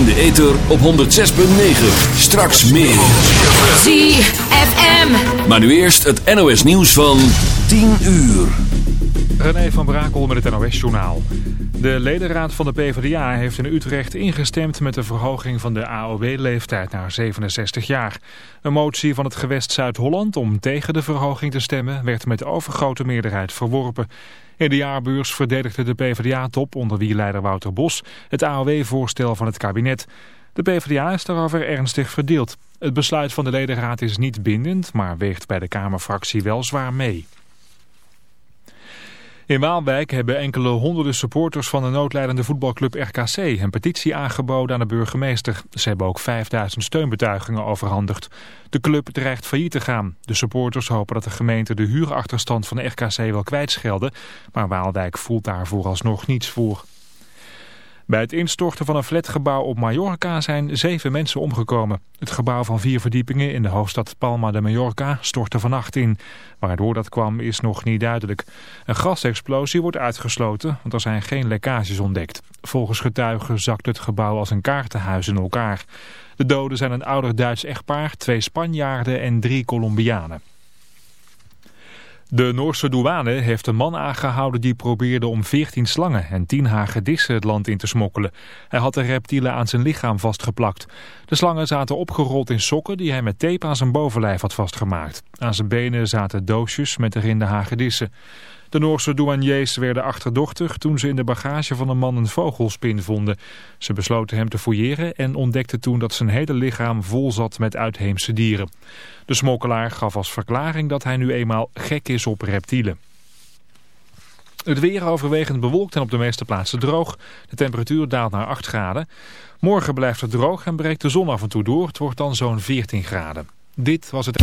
in de ether op 106.9. Straks meer. ZFM. Maar nu eerst het NOS nieuws van 10 uur. René van Brakel met het NOS-journaal. De ledenraad van de PvdA heeft in Utrecht ingestemd met de verhoging van de AOW-leeftijd naar 67 jaar. Een motie van het gewest Zuid-Holland om tegen de verhoging te stemmen werd met overgrote meerderheid verworpen. In de jaarbeurs verdedigde de PvdA-top, onder wie leider Wouter Bos, het AOW-voorstel van het kabinet. De PvdA is daarover ernstig verdeeld. Het besluit van de ledenraad is niet bindend, maar weegt bij de Kamerfractie wel zwaar mee. In Waalwijk hebben enkele honderden supporters van de noodlijdende voetbalclub RKC een petitie aangeboden aan de burgemeester. Ze hebben ook 5000 steunbetuigingen overhandigd. De club dreigt failliet te gaan. De supporters hopen dat de gemeente de huurachterstand van de RKC wel kwijtschelden, maar Waalwijk voelt daar vooralsnog niets voor. Bij het instorten van een flatgebouw op Mallorca zijn zeven mensen omgekomen. Het gebouw van vier verdiepingen in de hoofdstad Palma de Mallorca stortte vannacht in. Waardoor dat kwam is nog niet duidelijk. Een gasexplosie wordt uitgesloten, want er zijn geen lekkages ontdekt. Volgens getuigen zakt het gebouw als een kaartenhuis in elkaar. De doden zijn een ouder Duits echtpaar, twee Spanjaarden en drie Colombianen. De Noorse douane heeft een man aangehouden die probeerde om 14 slangen en 10 hagedissen het land in te smokkelen. Hij had de reptielen aan zijn lichaam vastgeplakt. De slangen zaten opgerold in sokken die hij met tape aan zijn bovenlijf had vastgemaakt. Aan zijn benen zaten doosjes met erin de hagedissen. De Noorse douaniers werden achterdochtig toen ze in de bagage van een man een vogelspin vonden. Ze besloten hem te fouilleren en ontdekten toen dat zijn hele lichaam vol zat met uitheemse dieren. De smokkelaar gaf als verklaring dat hij nu eenmaal gek is op reptielen. Het weer overwegend bewolkt en op de meeste plaatsen droog. De temperatuur daalt naar 8 graden. Morgen blijft het droog en breekt de zon af en toe door. Het wordt dan zo'n 14 graden. Dit was het...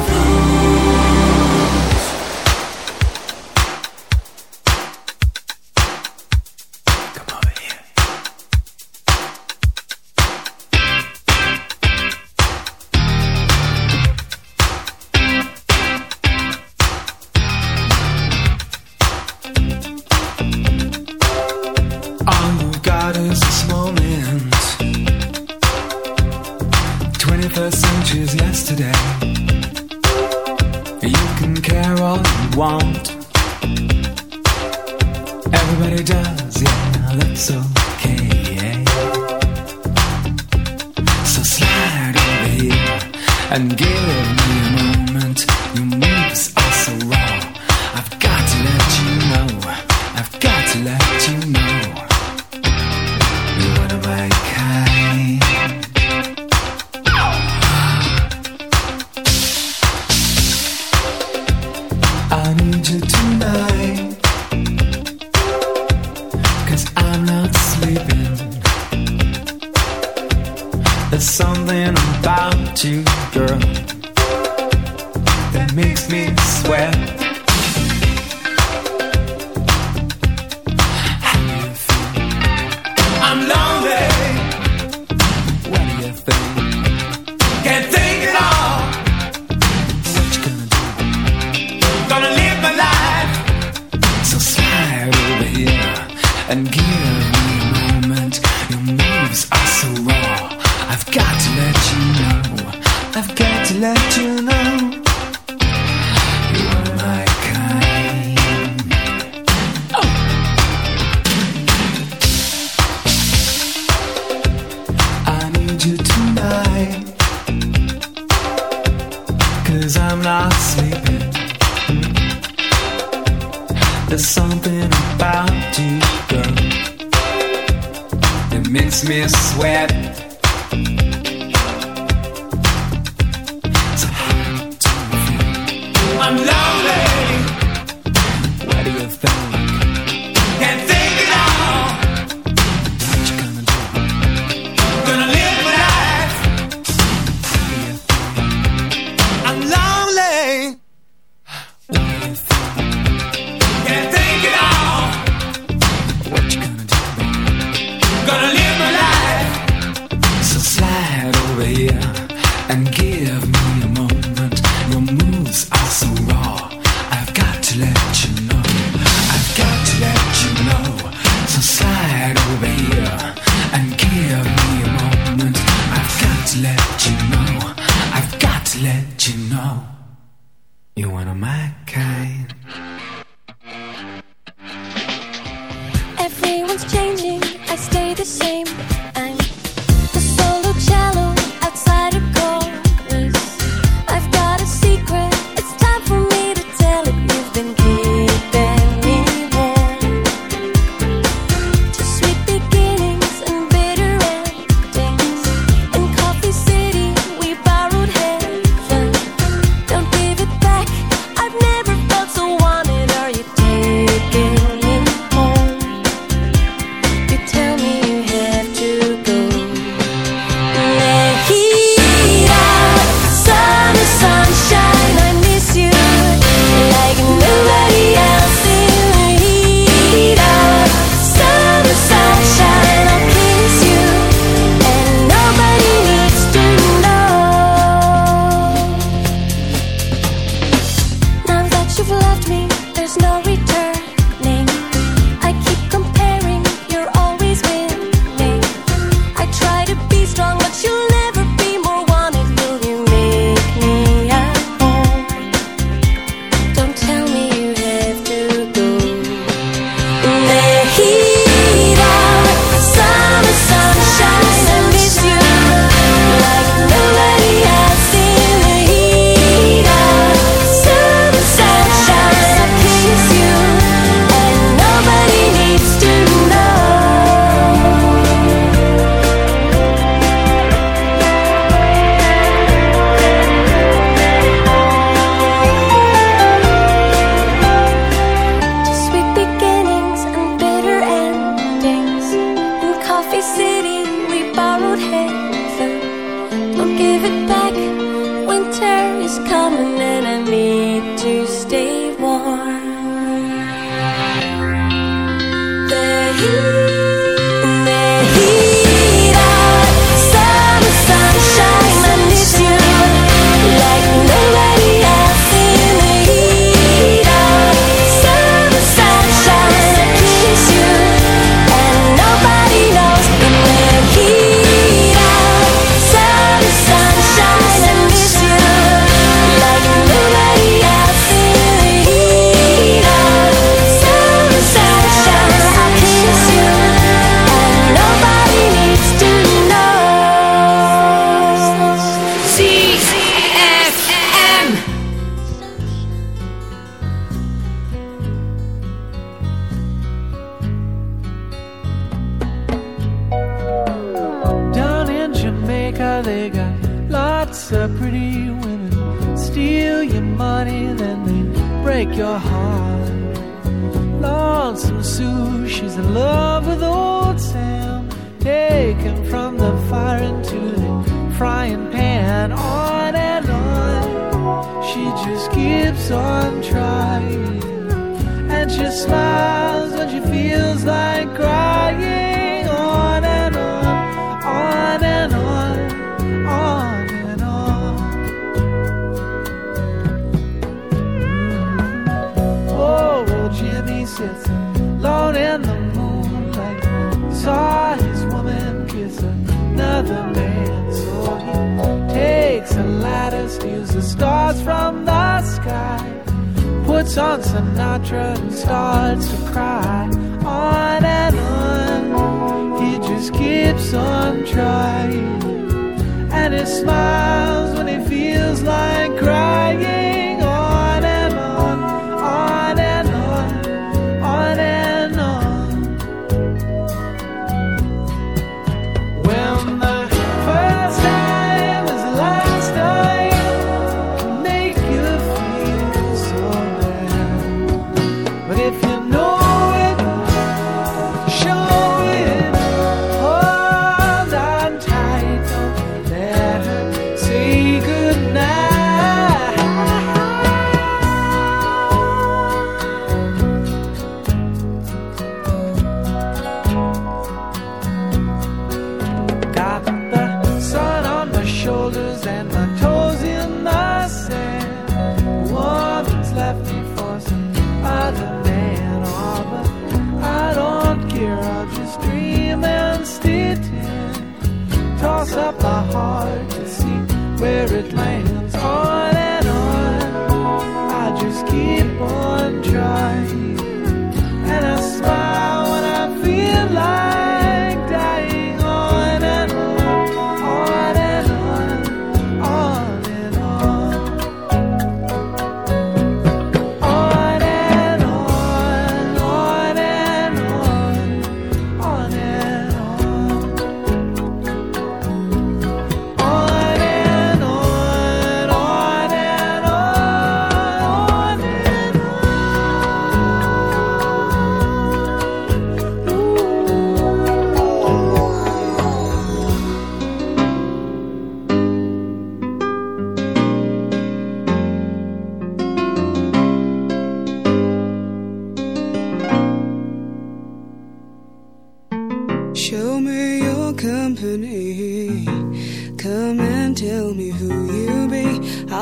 you. Left me feels some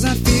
sometimes.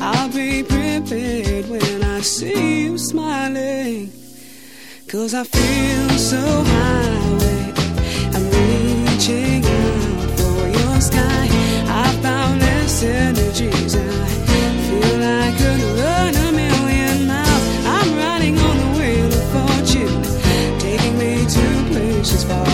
I'll be prepared when I see you smiling. Cause I feel so high, I'm reaching out for your sky. I found this energies, I feel I could run a million miles. I'm riding on the wheel of fortune, taking me to places far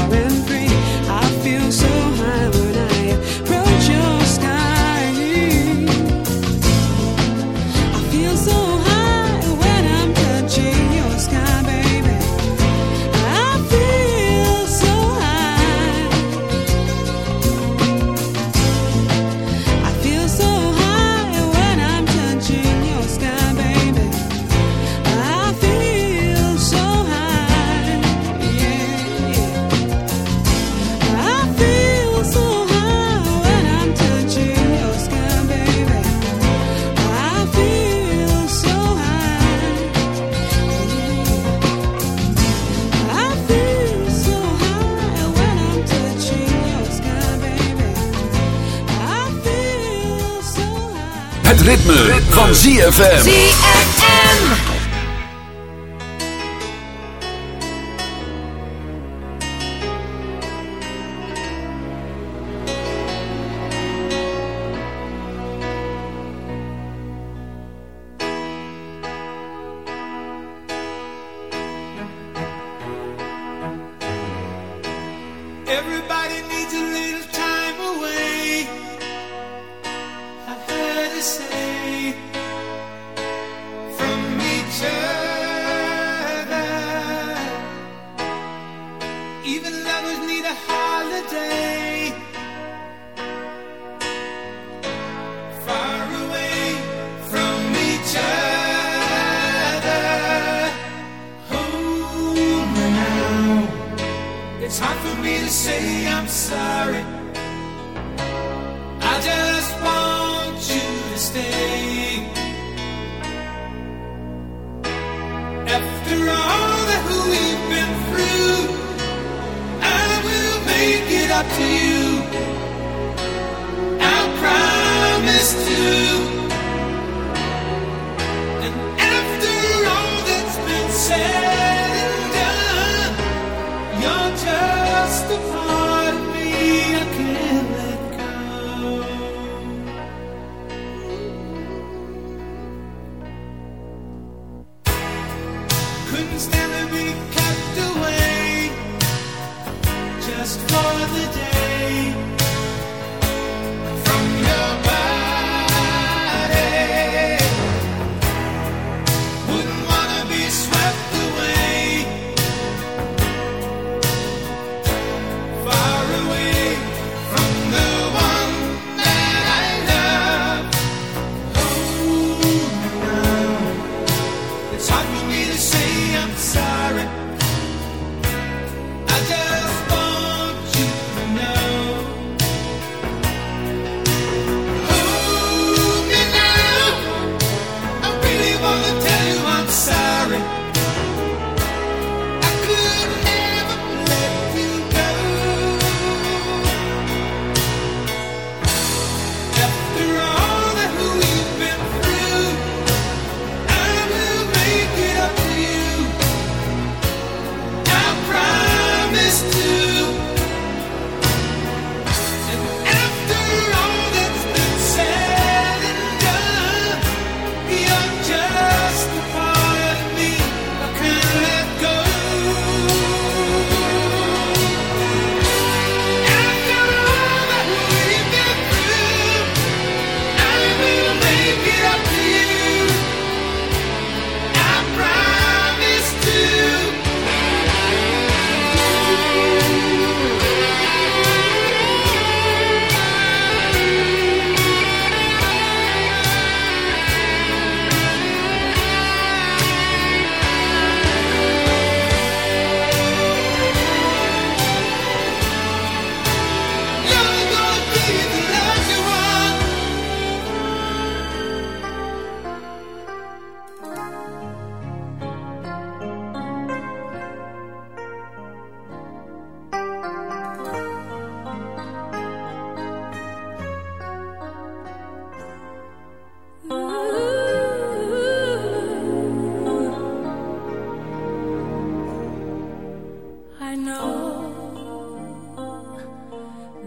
van. ZFM.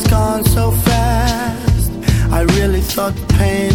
has gone so fast. I really thought the pain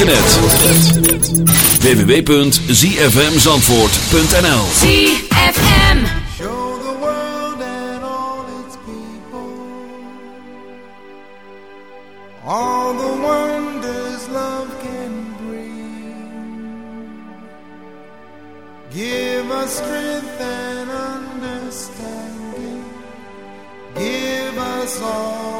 internet. www.zfmzandvoort.nl ZFM. Show the world and all its people All the wonders love can bring. Give us strength and understanding. Give us all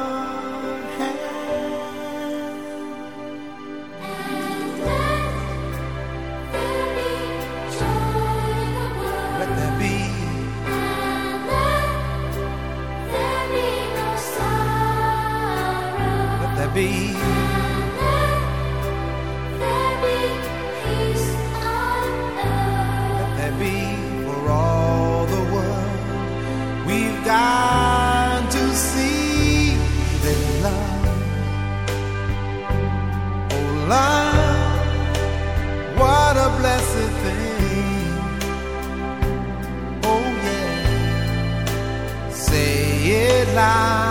be. Let there be for all the world. We've got to see that love, oh love, what a blessed thing. Oh yeah, say it loud.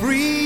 free.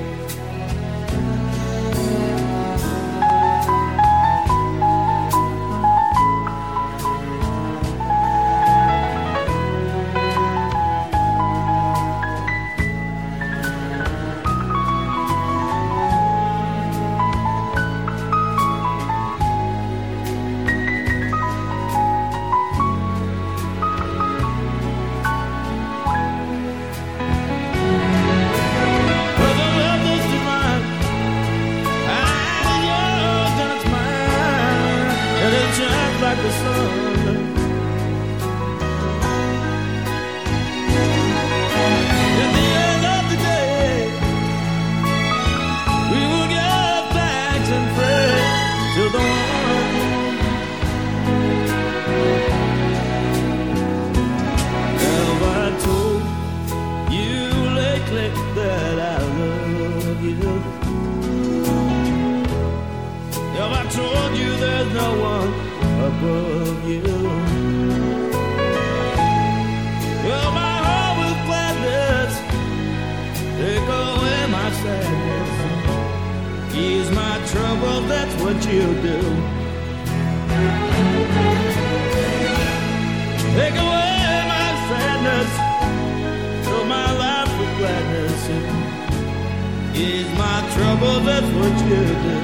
trouble, that's what you do.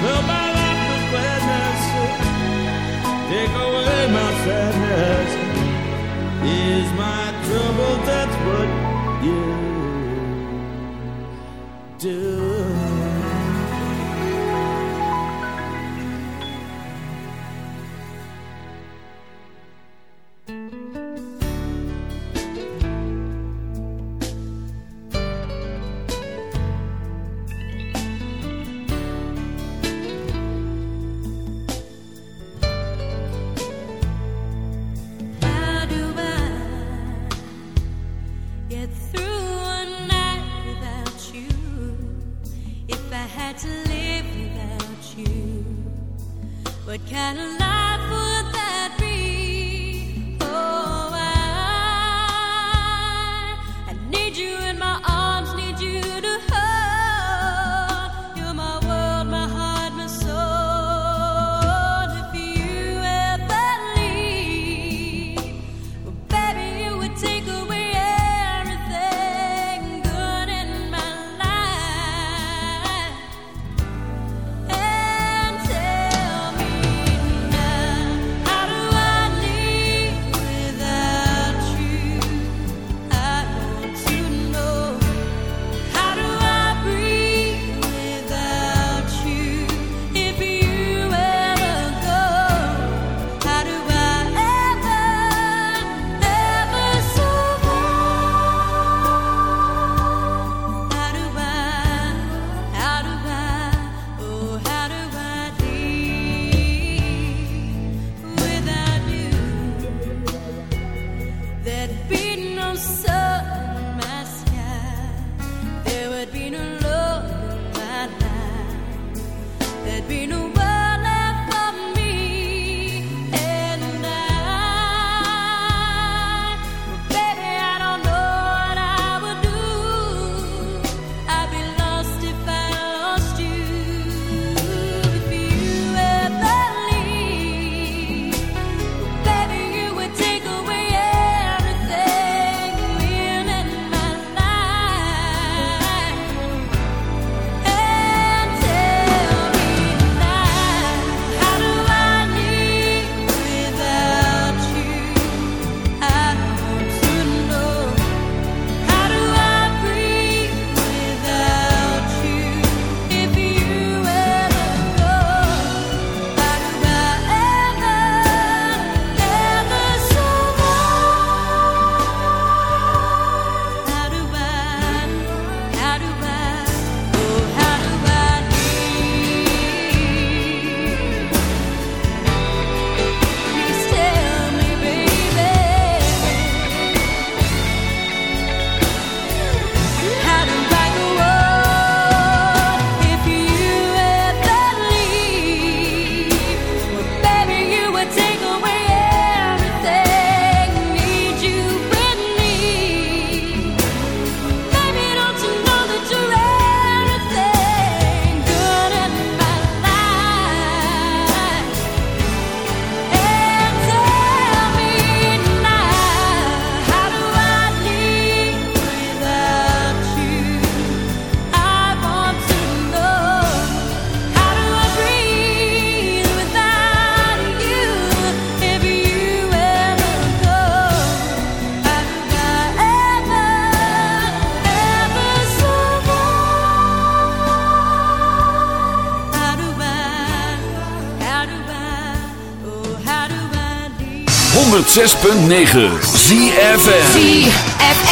Fill my life with gladness, take away my sadness. Is my trouble, that's what you do. 106.9 ZFM. ZFM.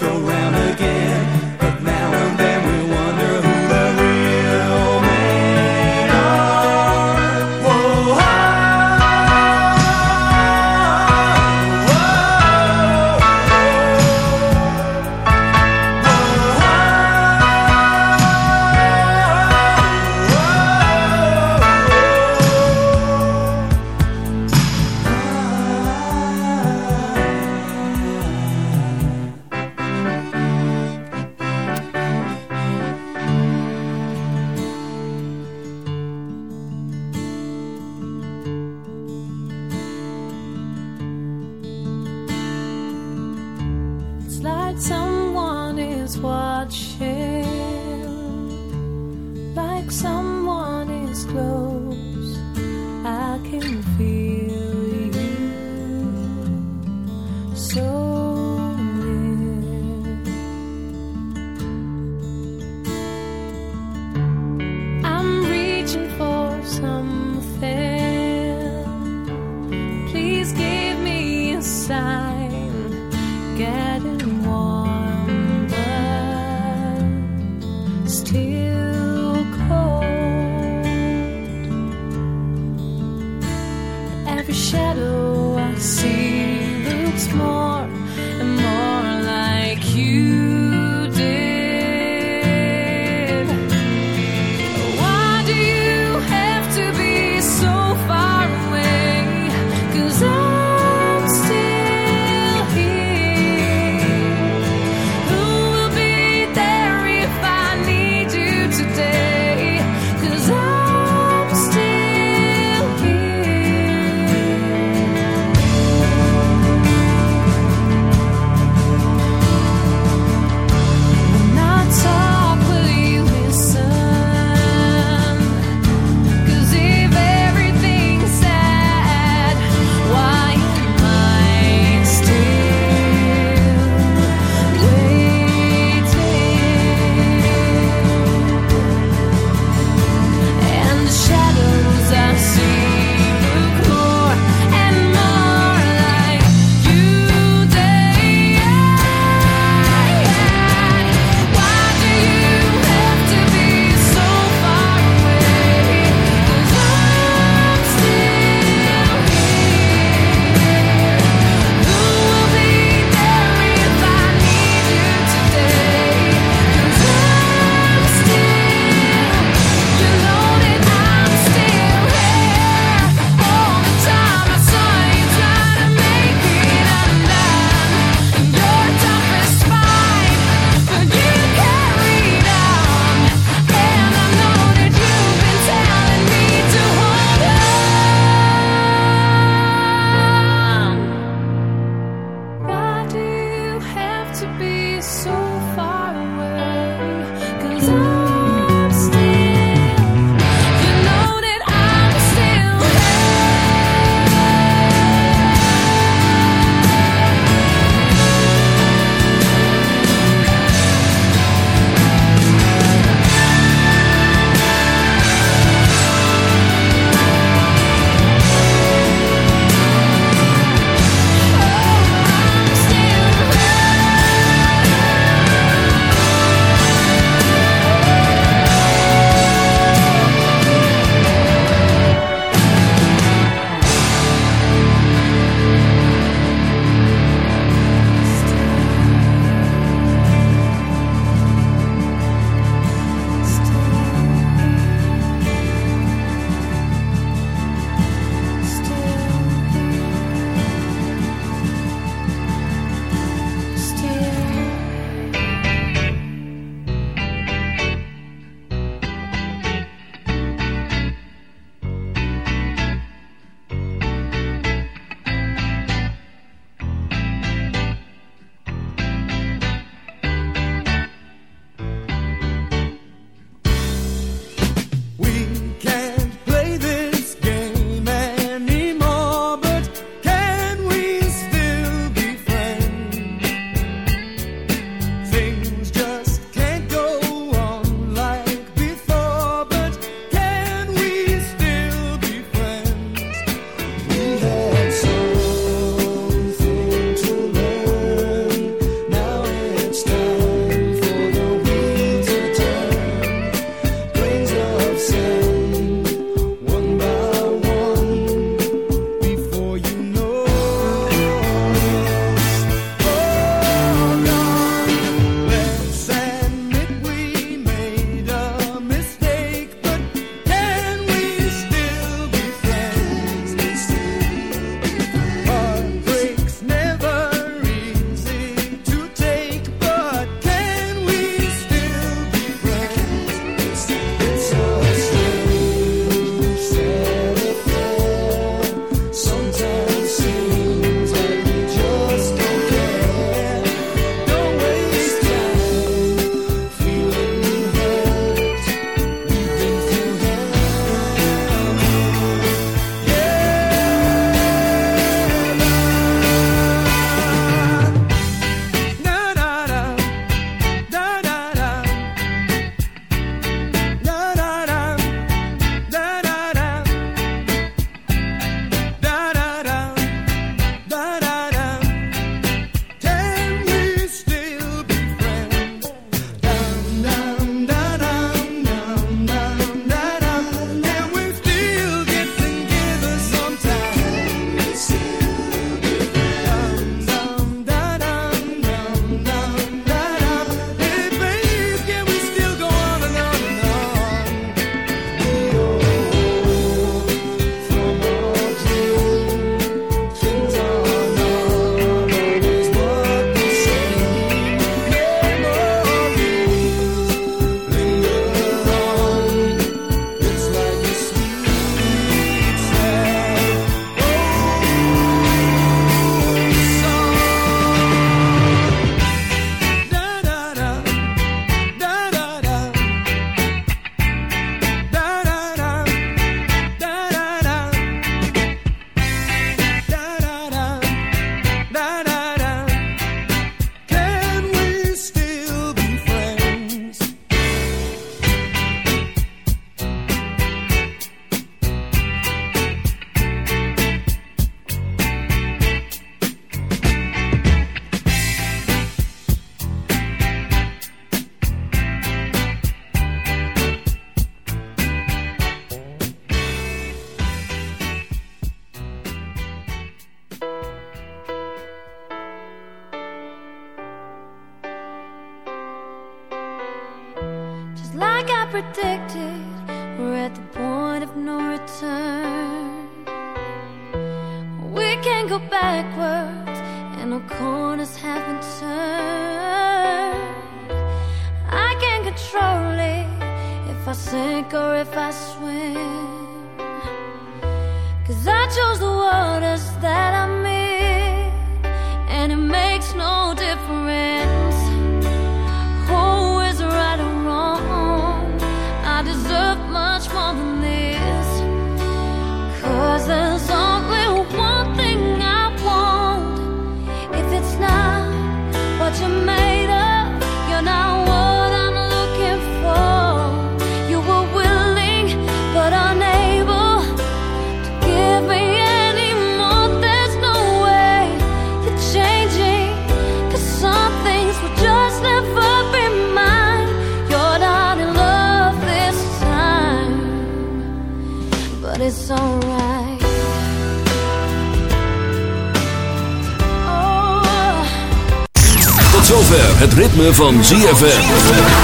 Van ZFM.